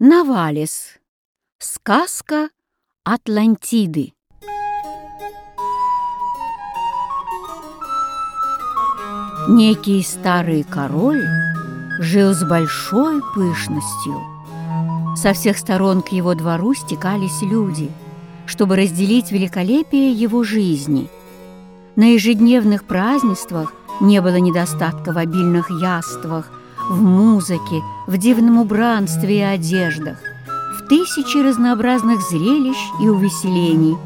Навалис. Сказка Атлантиды. Некий старый король жил с большой пышностью. Со всех сторон к его двору стекались люди, чтобы разделить великолепие его жизни. На ежедневных празднествах не было недостатка в обильных яствах, в музыке, в дивном убранстве и одеждах, в тысячи разнообразных зрелищ и увеселений,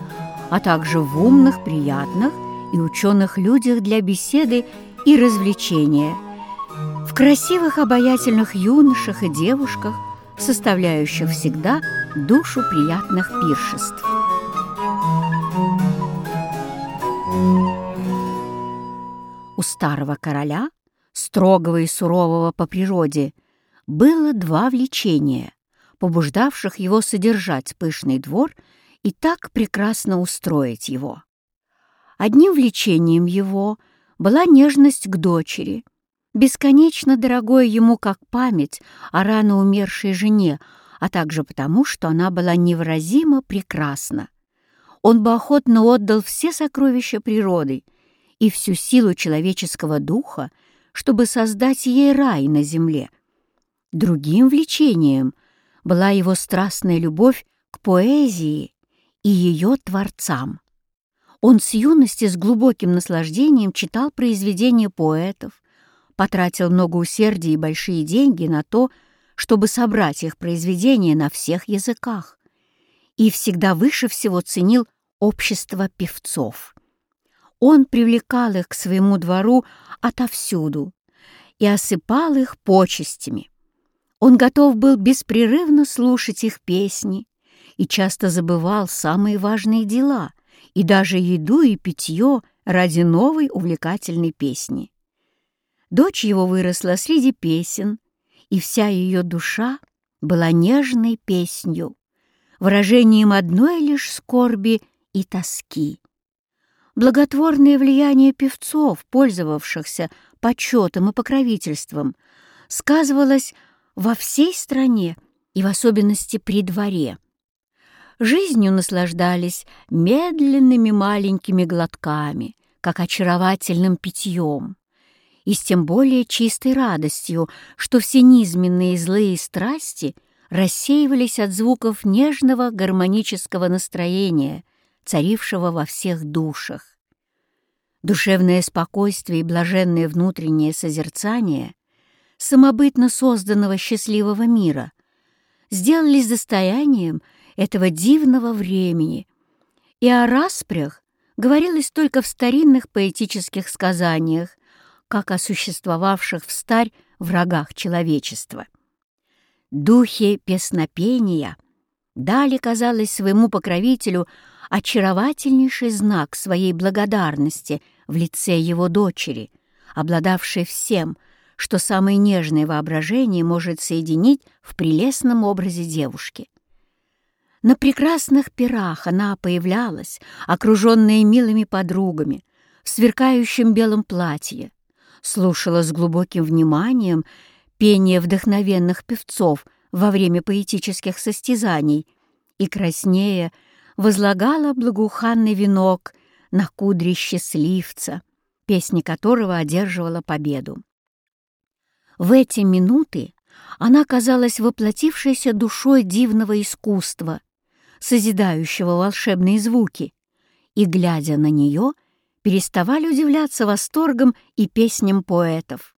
а также в умных, приятных и ученых людях для беседы и развлечения, в красивых обаятельных юношах и девушках, составляющих всегда душу приятных пиршеств. У старого короля – строгого и сурового по природе, было два влечения, побуждавших его содержать пышный двор и так прекрасно устроить его. Одним влечением его была нежность к дочери, бесконечно дорогое ему как память о рано умершей жене, а также потому, что она была невыразимо прекрасна. Он бы охотно отдал все сокровища природы и всю силу человеческого духа чтобы создать ей рай на земле. Другим влечением была его страстная любовь к поэзии и ее творцам. Он с юности с глубоким наслаждением читал произведения поэтов, потратил много усердия и большие деньги на то, чтобы собрать их произведения на всех языках, и всегда выше всего ценил общество певцов. Он привлекал их к своему двору отовсюду и осыпал их почестями. Он готов был беспрерывно слушать их песни и часто забывал самые важные дела и даже еду и питье ради новой увлекательной песни. Дочь его выросла среди песен, и вся ее душа была нежной песнью, выражением одной лишь скорби и тоски благотворное влияние певцов, пользовавшихся почетом и покровительством, сказывалось во всей стране и в особенности при дворе. Жизнью наслаждались медленными маленькими глотками, как очаровательным питьем, и с тем более чистой радостью, что все низменные злые страсти рассеивались от звуков нежного гармонического настроения — царившего во всех душах. Душевное спокойствие и блаженное внутреннее созерцание самобытно созданного счастливого мира сделались достоянием этого дивного времени, и о распрях говорилось только в старинных поэтических сказаниях, как о существовавших в старь врагах человечества. Духи песнопения дали, казалось, своему покровителю очаровательнейший знак своей благодарности в лице его дочери, обладавшей всем, что самое нежное воображение может соединить в прелестном образе девушки. На прекрасных пирах она появлялась, окруженная милыми подругами, в сверкающем белом платье, слушала с глубоким вниманием пение вдохновенных певцов во время поэтических состязаний и, краснея, возлагала благоуханный венок на кудри счастливца, песни которого одерживала победу. В эти минуты она казалась воплотившейся душой дивного искусства, созидающего волшебные звуки, и, глядя на нее, переставали удивляться восторгом и песням поэтов.